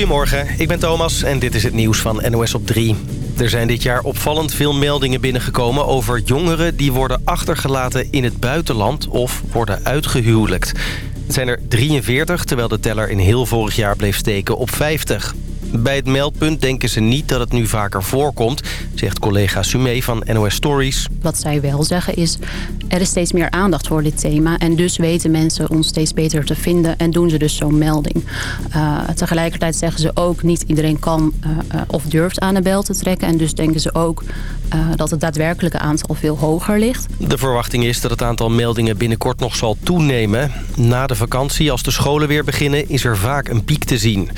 Goedemorgen, ik ben Thomas en dit is het nieuws van NOS op 3. Er zijn dit jaar opvallend veel meldingen binnengekomen over jongeren... die worden achtergelaten in het buitenland of worden uitgehuwelijkt. Het zijn er 43, terwijl de teller in heel vorig jaar bleef steken op 50. Bij het meldpunt denken ze niet dat het nu vaker voorkomt, zegt collega Sumé van NOS Stories. Wat zij wel zeggen is, er is steeds meer aandacht voor dit thema. En dus weten mensen ons steeds beter te vinden en doen ze dus zo'n melding. Uh, tegelijkertijd zeggen ze ook, niet iedereen kan uh, of durft aan de bel te trekken. En dus denken ze ook uh, dat het daadwerkelijke aantal veel hoger ligt. De verwachting is dat het aantal meldingen binnenkort nog zal toenemen. Na de vakantie, als de scholen weer beginnen, is er vaak een piek te zien.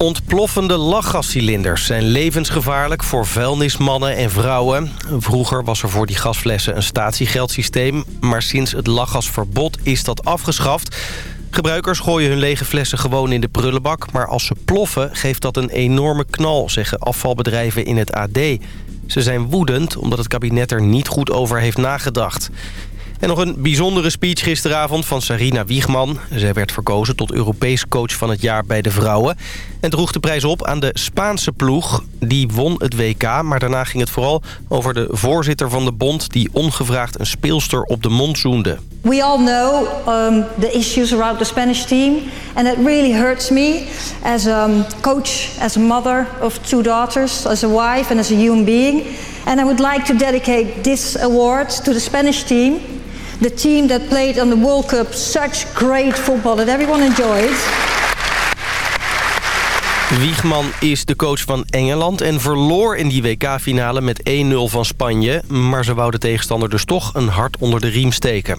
Ontploffende lachgascilinders zijn levensgevaarlijk voor vuilnismannen en vrouwen. Vroeger was er voor die gasflessen een statiegeldsysteem... maar sinds het lachgasverbod is dat afgeschaft. Gebruikers gooien hun lege flessen gewoon in de prullenbak... maar als ze ploffen geeft dat een enorme knal, zeggen afvalbedrijven in het AD. Ze zijn woedend omdat het kabinet er niet goed over heeft nagedacht. En nog een bijzondere speech gisteravond van Sarina Wiegman. Zij werd verkozen tot Europees coach van het jaar bij de vrouwen. En droeg de prijs op aan de Spaanse ploeg. Die won het WK, maar daarna ging het vooral over de voorzitter van de bond... die ongevraagd een speelster op de mond zoende. We all know um, the issues around the Spanish team. And it really hurts me as a um, coach, as a mother of two daughters... as a wife and as a human being. And I would like to dedicate this award to the Spanish team the team that played on the World Cup such great football that everyone enjoyed. Wiegman is de coach van Engeland en verloor in die WK-finale met 1-0 van Spanje. Maar ze wou de tegenstander dus toch een hart onder de riem steken.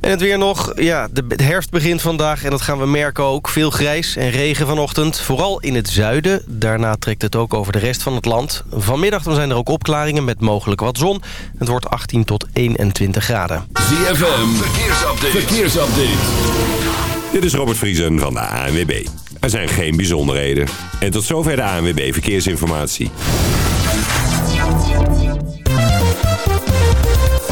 En het weer nog. Ja, de herfst begint vandaag en dat gaan we merken ook. Veel grijs en regen vanochtend. Vooral in het zuiden. Daarna trekt het ook over de rest van het land. Vanmiddag dan zijn er ook opklaringen met mogelijk wat zon. Het wordt 18 tot 21 graden. ZFM, verkeersupdate. verkeersupdate. Dit is Robert Vriesen van de ANWB. Er zijn geen bijzonderheden. En tot zover de ANWB Verkeersinformatie.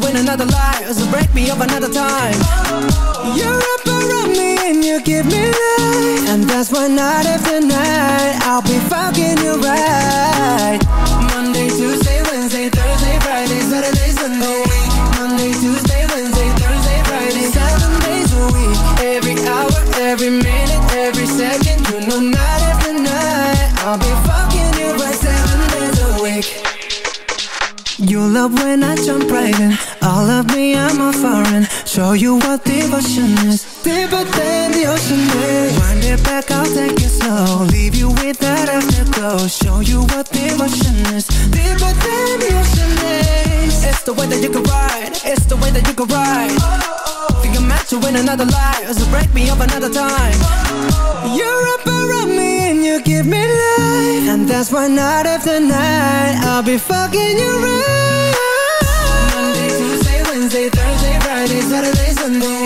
to win another life to break me up another time. You wrap around me and you give me life And that's why night after night I'll be fucking you right. Monday, Tuesday, Wednesday, Thursday, Friday, Saturday, Sunday. Monday, Tuesday, Wednesday, Thursday, Friday. Seven days a week Every hour, every minute, every second. You know night after night I'll be fucking you right. Seven days a week. You love when I jump right in. All of me, I'm a foreign. Show you what devotion is. Deeper than the ocean is. Wind it back, I'll take it slow. Leave you with that afterglow. Show you what devotion is. Deeper than the ocean is. It's the way that you can ride. It's the way that you can ride. Oh. Think I'm meant to win another life. So break me up another time. Oh. You're up around me and you give me life. And that's why night after night I'll be fucking you right. Wednesday, Thursday, Friday, Saturday, Sunday.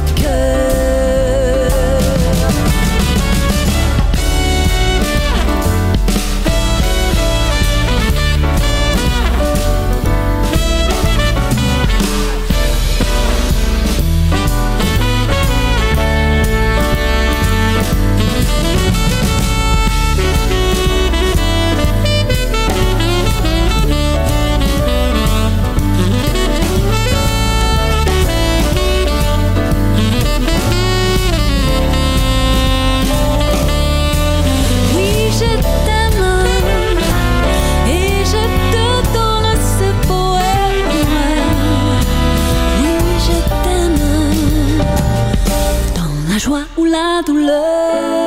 douleur.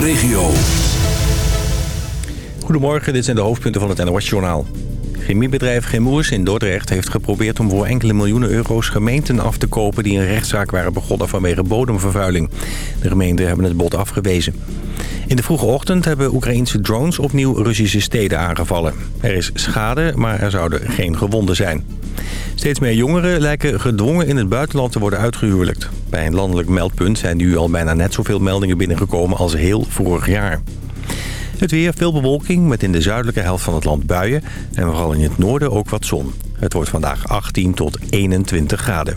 regio. Goedemorgen, dit zijn de hoofdpunten van het NOS-journaal. Chemiebedrijf Chemours in Dordrecht heeft geprobeerd om voor enkele miljoenen euro's gemeenten af te kopen die een rechtszaak waren begonnen vanwege bodemvervuiling. De gemeenten hebben het bod afgewezen. In de vroege ochtend hebben Oekraïnse drones opnieuw Russische steden aangevallen. Er is schade, maar er zouden geen gewonden zijn. Steeds meer jongeren lijken gedwongen in het buitenland te worden uitgehuwelijkt. Bij een landelijk meldpunt zijn nu al bijna net zoveel meldingen binnengekomen als heel vorig jaar. Het weer, veel bewolking, met in de zuidelijke helft van het land buien... en vooral in het noorden ook wat zon. Het wordt vandaag 18 tot 21 graden.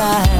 side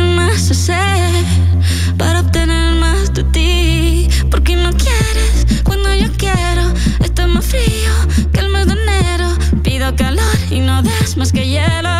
más hacer para obtener más de ti. Porque no quieres cuando yo quiero. Está más frío que el mes de enero. Pido calor y no des más que hielo.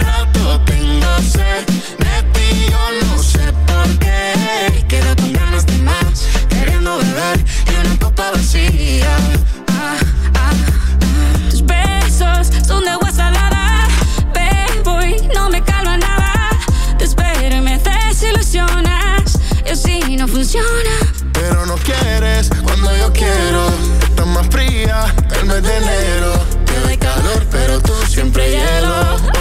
Rato tengo sed, me pido, no sé por qué. Quedo con ganas de más, queriendo beber y una copa vacía. Ah, ah, ah. Tus besos son de agua salada, bebo y no me calma a nada. Despere y me desilusionas, yo sí no funciona. Pero no quieres cuando yo quiero. Estás más fría, el mes de enero. Te doy calor, pero tú siempre hielo.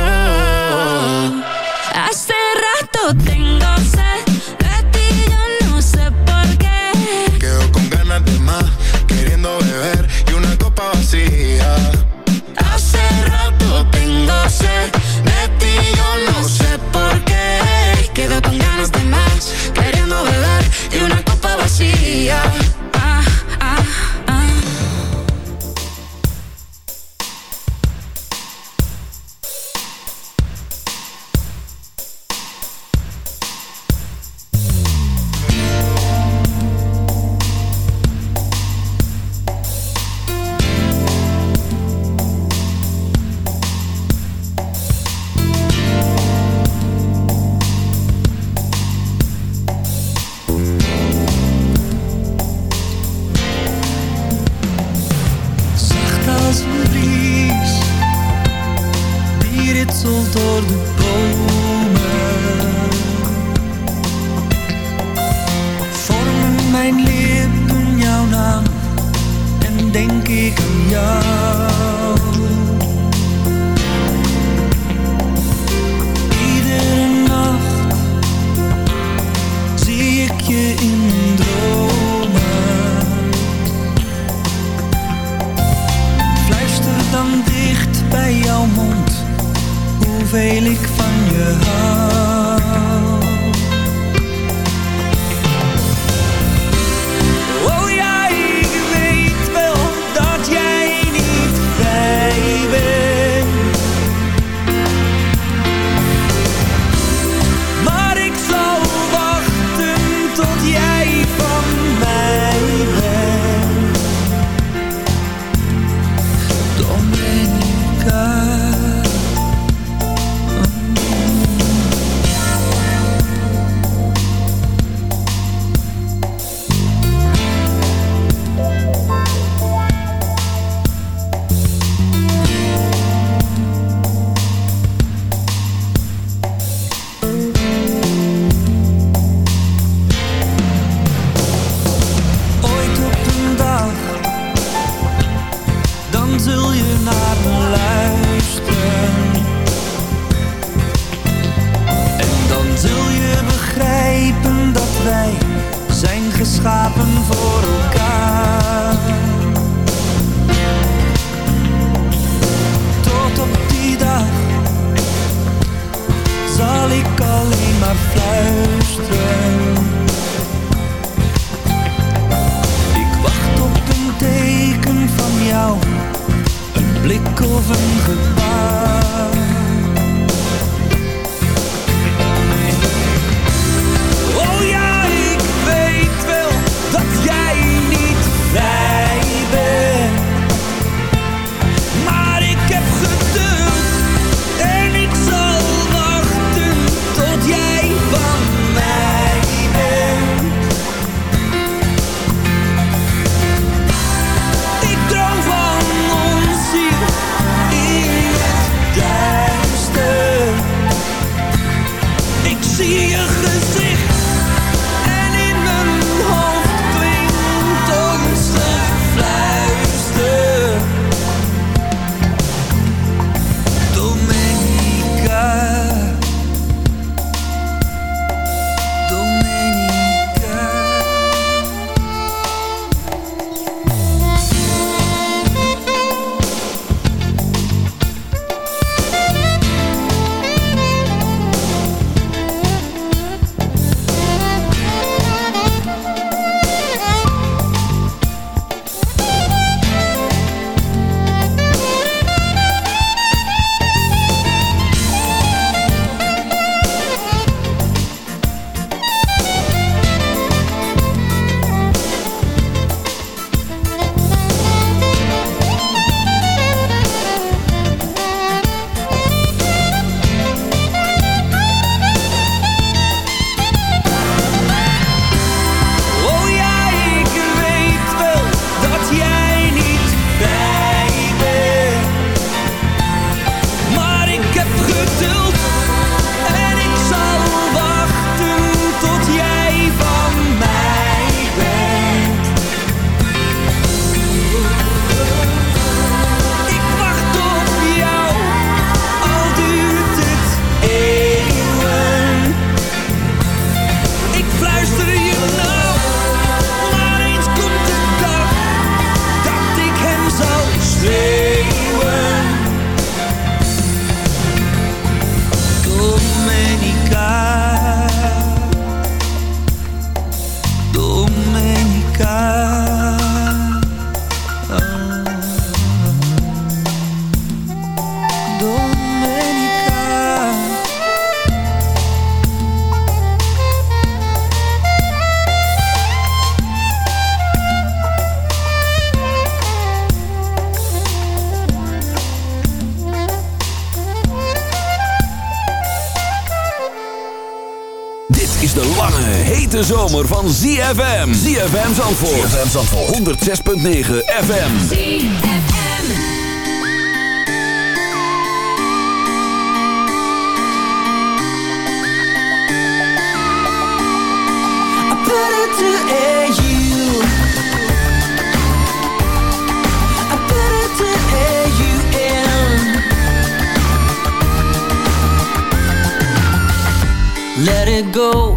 van ZFM. ZFM Zandvoort. ZFM Zandvoort. 106.9 FM. ZFM. Let it go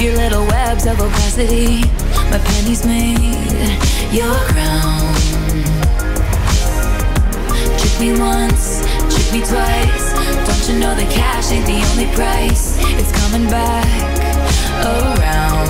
Your little webs of opacity. My pennies made your crown. Trick me once, trick me twice. Don't you know that cash ain't the only price? It's coming back around.